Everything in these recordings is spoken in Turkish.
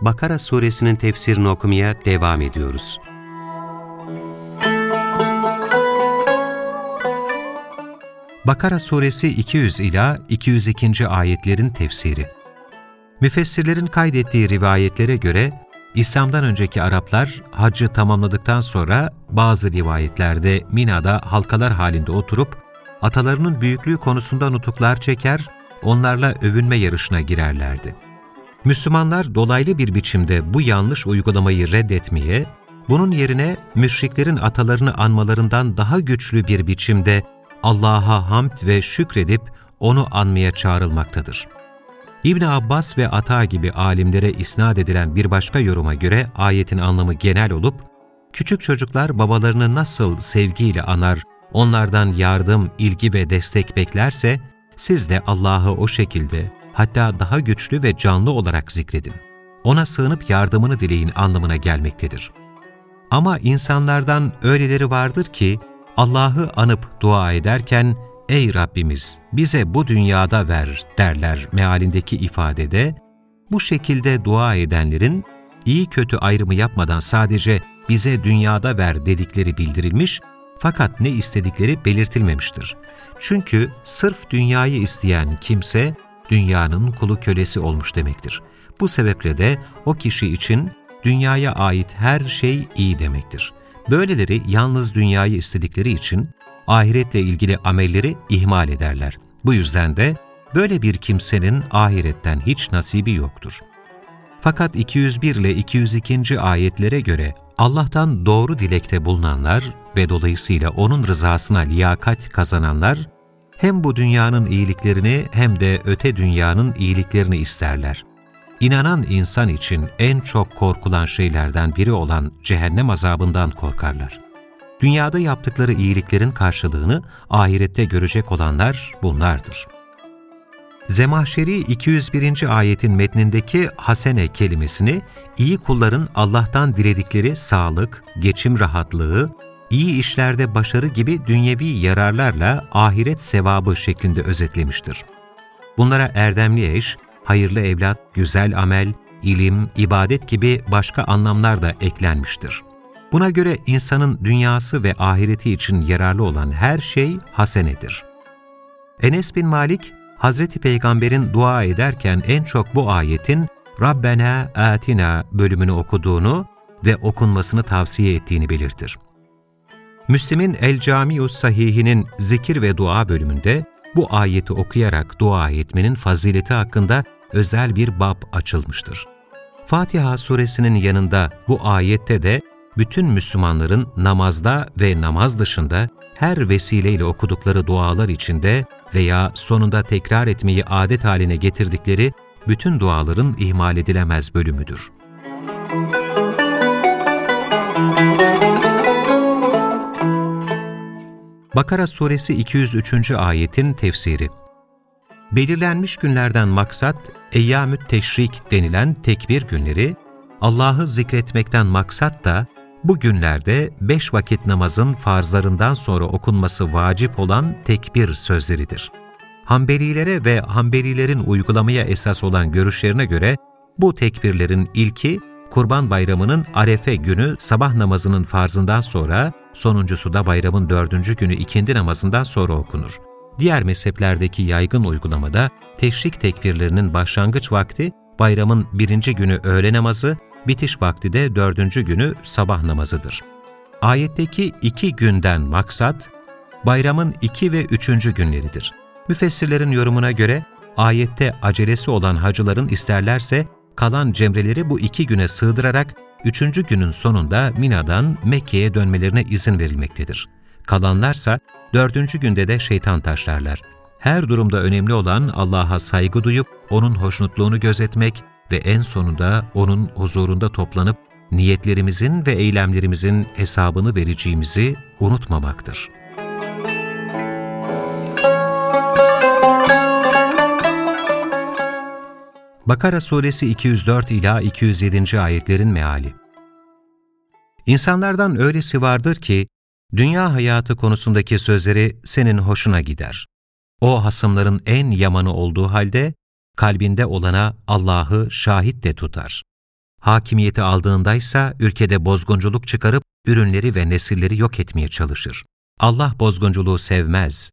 Bakara suresinin tefsirini okumaya devam ediyoruz. Bakara suresi 200 ila 202. ayetlerin tefsiri. Müfessirlerin kaydettiği rivayetlere göre İslam'dan önceki Araplar hacı tamamladıktan sonra bazı rivayetlerde Mina'da halkalar halinde oturup atalarının büyüklüğü konusunda nutuklar çeker, onlarla övünme yarışına girerlerdi. Müslümanlar dolaylı bir biçimde bu yanlış uygulamayı reddetmeye, bunun yerine müşriklerin atalarını anmalarından daha güçlü bir biçimde Allah'a hamd ve şükredip onu anmaya çağrılmaktadır. İbn Abbas ve Ata gibi alimlere isnat edilen bir başka yoruma göre ayetin anlamı genel olup, küçük çocuklar babalarını nasıl sevgiyle anar, onlardan yardım, ilgi ve destek beklerse, siz de Allah'ı o şekilde, hatta daha güçlü ve canlı olarak zikredin. Ona sığınıp yardımını dileyin anlamına gelmektedir. Ama insanlardan öyleleri vardır ki, Allah'ı anıp dua ederken, ''Ey Rabbimiz bize bu dünyada ver'' derler mealindeki ifadede, bu şekilde dua edenlerin iyi kötü ayrımı yapmadan sadece bize dünyada ver dedikleri bildirilmiş fakat ne istedikleri belirtilmemiştir. Çünkü sırf dünyayı isteyen kimse, dünyanın kulu kölesi olmuş demektir. Bu sebeple de o kişi için dünyaya ait her şey iyi demektir. Böyleleri yalnız dünyayı istedikleri için ahiretle ilgili amelleri ihmal ederler. Bu yüzden de böyle bir kimsenin ahiretten hiç nasibi yoktur. Fakat 201 ile 202. ayetlere göre Allah'tan doğru dilekte bulunanlar ve dolayısıyla O'nun rızasına liyakat kazananlar, hem bu dünyanın iyiliklerini hem de öte dünyanın iyiliklerini isterler. İnanan insan için en çok korkulan şeylerden biri olan cehennem azabından korkarlar. Dünyada yaptıkları iyiliklerin karşılığını ahirette görecek olanlar bunlardır. Zemahşeri 201. ayetin metnindeki hasene kelimesini iyi kulların Allah'tan diledikleri sağlık, geçim rahatlığı, iyi işlerde başarı gibi dünyevi yararlarla ahiret sevabı şeklinde özetlemiştir. Bunlara erdemli eş, hayırlı evlat, güzel amel, ilim, ibadet gibi başka anlamlar da eklenmiştir. Buna göre insanın dünyası ve ahireti için yararlı olan her şey hasenedir. Enes bin Malik, Hazreti Peygamber'in dua ederken en çok bu ayetin Rabbena atina bölümünü okuduğunu ve okunmasını tavsiye ettiğini belirtir. Müslim'in El Camiu Sahihinin zikir ve dua bölümünde bu ayeti okuyarak dua etmenin fazileti hakkında özel bir bab açılmıştır. Fatiha suresinin yanında bu ayette de bütün Müslümanların namazda ve namaz dışında her vesileyle okudukları dualar içinde veya sonunda tekrar etmeyi adet haline getirdikleri bütün duaların ihmal edilemez bölümüdür. Bakara suresi 203. ayetin tefsiri Belirlenmiş günlerden maksat, Eyyamü't Teşrik denilen tekbir günleri, Allah'ı zikretmekten maksat da bu günlerde beş vakit namazın farzlarından sonra okunması vacip olan tekbir sözleridir. Hanbelilere ve Hanbelilerin uygulamaya esas olan görüşlerine göre bu tekbirlerin ilki Kurban Bayramı'nın Arefe günü sabah namazının farzından sonra, sonuncusu da bayramın dördüncü günü ikindi namazından sonra okunur. Diğer mezheplerdeki yaygın uygulamada teşrik tekbirlerinin başlangıç vakti bayramın birinci günü öğle namazı, bitiş vakti de dördüncü günü sabah namazıdır. Ayetteki iki günden maksat, bayramın iki ve üçüncü günleridir. Müfessirlerin yorumuna göre, ayette acelesi olan hacıların isterlerse kalan cemreleri bu iki güne sığdırarak, üçüncü günün sonunda Mina'dan Mekke'ye dönmelerine izin verilmektedir. Kalanlarsa dördüncü günde de şeytan taşlarlar. Her durumda önemli olan Allah'a saygı duyup O'nun hoşnutluğunu gözetmek, ve en sonunda O'nun huzurunda toplanıp niyetlerimizin ve eylemlerimizin hesabını vereceğimizi unutmamaktır. Bakara Suresi 204 ila 207. ayetlerin meali. İnsanlardan öylesi vardır ki dünya hayatı konusundaki sözleri senin hoşuna gider. O hasımların en yamanı olduğu halde kalbinde olana Allah'ı şahit de tutar. Hakimiyeti aldığındaysa ülkede bozgunculuk çıkarıp ürünleri ve nesilleri yok etmeye çalışır. Allah bozgunculuğu sevmez.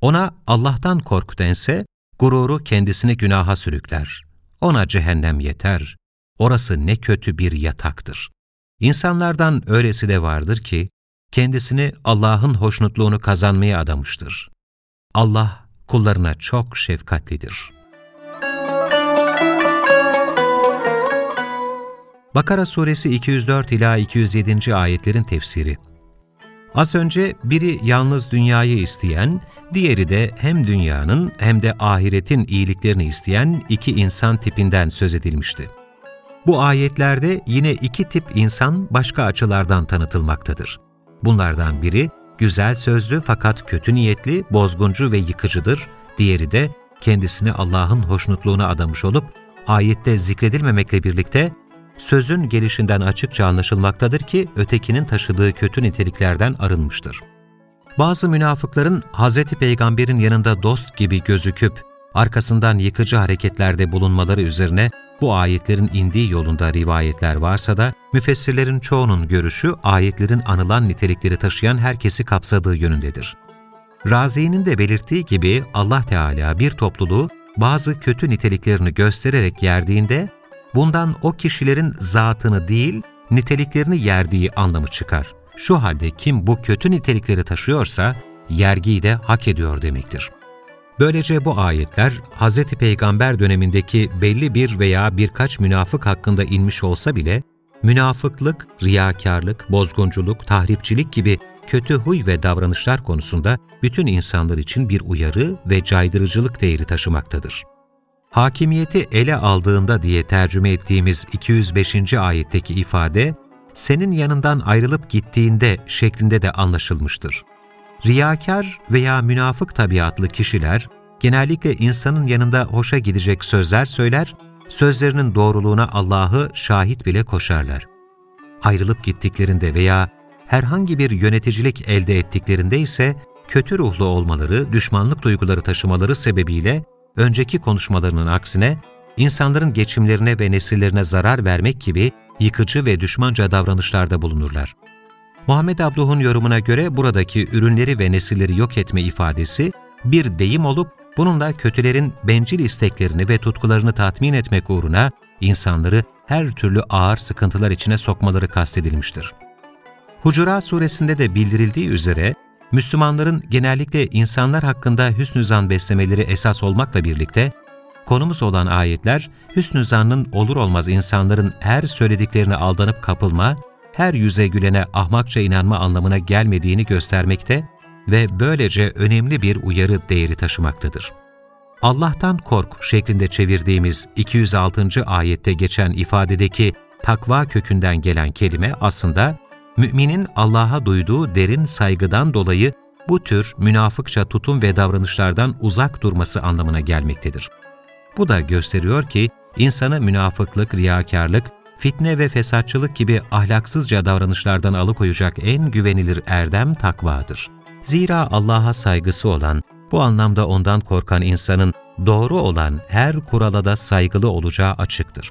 Ona Allah'tan korku dense, gururu kendisini günaha sürükler. Ona cehennem yeter. Orası ne kötü bir yataktır. İnsanlardan öylesi de vardır ki, kendisini Allah'ın hoşnutluğunu kazanmaya adamıştır. Allah kullarına çok şefkatlidir. Bakara suresi 204 ila 207. ayetlerin tefsiri. Az önce biri yalnız dünyayı isteyen, diğeri de hem dünyanın hem de ahiretin iyiliklerini isteyen iki insan tipinden söz edilmişti. Bu ayetlerde yine iki tip insan başka açılardan tanıtılmaktadır. Bunlardan biri güzel sözlü fakat kötü niyetli, bozguncu ve yıkıcıdır. Diğeri de kendisini Allah'ın hoşnutluğuna adamış olup ayette zikredilmemekle birlikte sözün gelişinden açıkça anlaşılmaktadır ki ötekinin taşıdığı kötü niteliklerden arınmıştır. Bazı münafıkların Hz. Peygamber'in yanında dost gibi gözüküp arkasından yıkıcı hareketlerde bulunmaları üzerine bu ayetlerin indiği yolunda rivayetler varsa da, müfessirlerin çoğunun görüşü ayetlerin anılan nitelikleri taşıyan herkesi kapsadığı yönündedir. Razi'nin de belirttiği gibi Allah Teala bir topluluğu bazı kötü niteliklerini göstererek yerdiğinde, bundan o kişilerin zatını değil, niteliklerini yerdiği anlamı çıkar. Şu halde kim bu kötü nitelikleri taşıyorsa, yergiyi de hak ediyor demektir. Böylece bu ayetler Hz. Peygamber dönemindeki belli bir veya birkaç münafık hakkında inmiş olsa bile, münafıklık, riyakarlık, bozgunculuk, tahripçilik gibi kötü huy ve davranışlar konusunda bütün insanlar için bir uyarı ve caydırıcılık değeri taşımaktadır. Hakimiyeti ele aldığında diye tercüme ettiğimiz 205. ayetteki ifade, senin yanından ayrılıp gittiğinde şeklinde de anlaşılmıştır. Riyakar veya münafık tabiatlı kişiler, genellikle insanın yanında hoşa gidecek sözler söyler, sözlerinin doğruluğuna Allah'ı şahit bile koşarlar. Ayrılıp gittiklerinde veya herhangi bir yöneticilik elde ettiklerinde ise kötü ruhlu olmaları, düşmanlık duyguları taşımaları sebebiyle önceki konuşmalarının aksine insanların geçimlerine ve nesillerine zarar vermek gibi yıkıcı ve düşmanca davranışlarda bulunurlar. Muhammed Abduh'un yorumuna göre buradaki ürünleri ve nesilleri yok etme ifadesi bir deyim olup bununla kötülerin bencil isteklerini ve tutkularını tatmin etmek uğruna insanları her türlü ağır sıkıntılar içine sokmaları kastedilmiştir. Hucurat suresinde de bildirildiği üzere Müslümanların genellikle insanlar hakkında hüsnü zan beslemeleri esas olmakla birlikte, konumuz olan ayetler, hüsnü zannın olur olmaz insanların her söylediklerine aldanıp kapılma, her yüze gülene ahmakça inanma anlamına gelmediğini göstermekte ve böylece önemli bir uyarı değeri taşımaktadır. Allah'tan kork şeklinde çevirdiğimiz 206. ayette geçen ifadedeki takva kökünden gelen kelime aslında müminin Allah'a duyduğu derin saygıdan dolayı bu tür münafıkça tutum ve davranışlardan uzak durması anlamına gelmektedir. Bu da gösteriyor ki insanı münafıklık, riyakarlık, fitne ve fesatçılık gibi ahlaksızca davranışlardan alıkoyacak en güvenilir erdem takvadır. Zira Allah'a saygısı olan, bu anlamda ondan korkan insanın doğru olan her kurala da saygılı olacağı açıktır.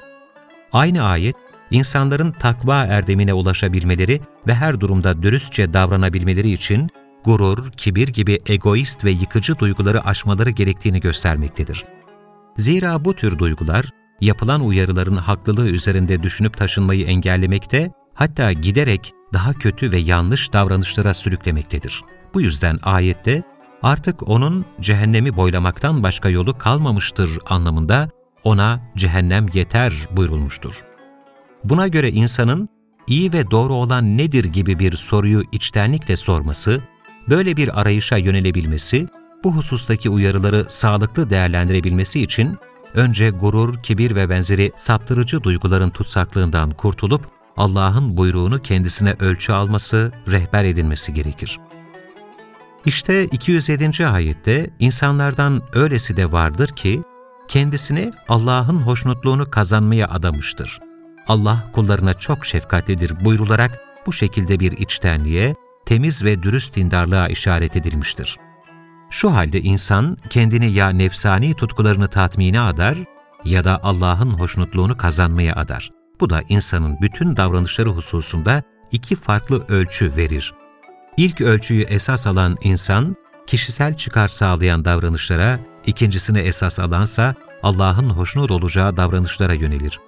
Aynı ayet, insanların takva erdemine ulaşabilmeleri ve her durumda dürüstçe davranabilmeleri için gurur, kibir gibi egoist ve yıkıcı duyguları aşmaları gerektiğini göstermektedir. Zira bu tür duygular, yapılan uyarıların haklılığı üzerinde düşünüp taşınmayı engellemekte, hatta giderek daha kötü ve yanlış davranışlara sürüklemektedir. Bu yüzden ayette artık onun cehennemi boylamaktan başka yolu kalmamıştır anlamında ona cehennem yeter buyurulmuştur. Buna göre insanın iyi ve doğru olan nedir gibi bir soruyu içtenlikle sorması, böyle bir arayışa yönelebilmesi, bu husustaki uyarıları sağlıklı değerlendirebilmesi için önce gurur, kibir ve benzeri saptırıcı duyguların tutsaklığından kurtulup Allah'ın buyruğunu kendisine ölçü alması, rehber edinmesi gerekir. İşte 207. ayette insanlardan öylesi de vardır ki, kendisini Allah'ın hoşnutluğunu kazanmaya adamıştır. Allah kullarına çok şefkatlidir buyrularak bu şekilde bir içtenliğe, temiz ve dürüst dindarlığa işaret edilmiştir. Şu halde insan kendini ya nefsani tutkularını tatmine adar ya da Allah'ın hoşnutluğunu kazanmaya adar. Bu da insanın bütün davranışları hususunda iki farklı ölçü verir. İlk ölçüyü esas alan insan, kişisel çıkar sağlayan davranışlara, ikincisini esas alansa Allah'ın hoşnut olacağı davranışlara yönelir.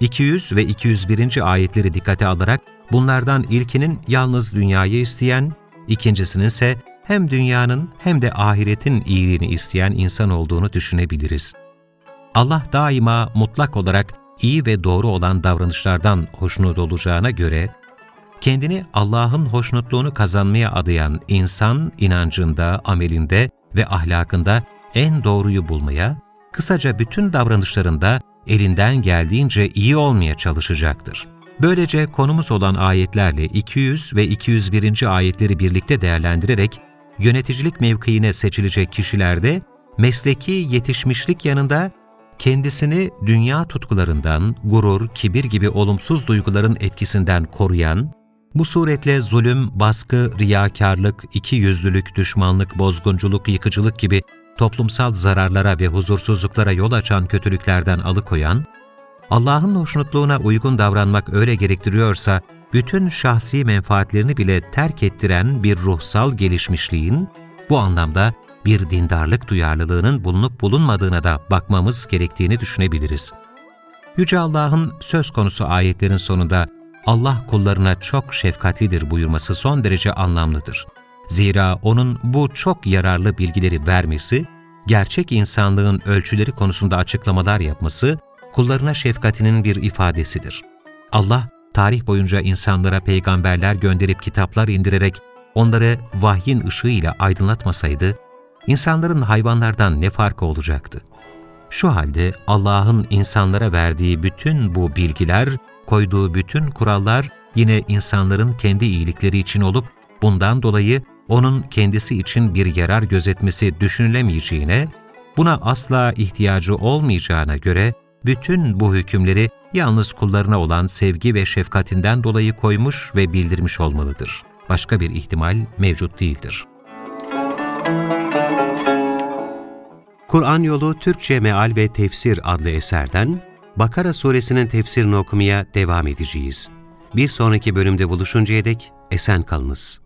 200 ve 201. ayetleri dikkate alarak bunlardan ilkinin yalnız dünyayı isteyen, ikincisinin ise hem dünyanın hem de ahiretin iyiliğini isteyen insan olduğunu düşünebiliriz. Allah daima mutlak olarak iyi ve doğru olan davranışlardan hoşnut olacağına göre, kendini Allah'ın hoşnutluğunu kazanmaya adayan insan inancında, amelinde ve ahlakında en doğruyu bulmaya, kısaca bütün davranışlarında elinden geldiğince iyi olmaya çalışacaktır. Böylece konumuz olan ayetlerle 200 ve 201. ayetleri birlikte değerlendirerek yöneticilik mevkiine seçilecek kişilerde mesleki yetişmişlik yanında kendisini dünya tutkularından, gurur, kibir gibi olumsuz duyguların etkisinden koruyan, bu suretle zulüm, baskı, riyakarlık, ikiyüzlülük, düşmanlık, bozgunculuk, yıkıcılık gibi toplumsal zararlara ve huzursuzluklara yol açan kötülüklerden alıkoyan, Allah'ın hoşnutluğuna uygun davranmak öyle gerektiriyorsa, bütün şahsi menfaatlerini bile terk ettiren bir ruhsal gelişmişliğin, bu anlamda bir dindarlık duyarlılığının bulunup bulunmadığına da bakmamız gerektiğini düşünebiliriz. Yüce Allah'ın söz konusu ayetlerin sonunda Allah kullarına çok şefkatlidir buyurması son derece anlamlıdır. Zira O'nun bu çok yararlı bilgileri vermesi, gerçek insanlığın ölçüleri konusunda açıklamalar yapması, kullarına şefkatinin bir ifadesidir. Allah, tarih boyunca insanlara peygamberler gönderip kitaplar indirerek onları vahyin ışığıyla aydınlatmasaydı, insanların hayvanlardan ne farkı olacaktı? Şu halde Allah'ın insanlara verdiği bütün bu bilgiler, koyduğu bütün kurallar yine insanların kendi iyilikleri için olup, bundan dolayı onun kendisi için bir yarar gözetmesi düşünülemeyeceğine, buna asla ihtiyacı olmayacağına göre bütün bu hükümleri yalnız kullarına olan sevgi ve şefkatinden dolayı koymuş ve bildirmiş olmalıdır. Başka bir ihtimal mevcut değildir. Kur'an Yolu Türkçe Meal ve Tefsir adlı eserden Bakara suresinin tefsirini okumaya devam edeceğiz. Bir sonraki bölümde buluşuncaya dek esen kalınız.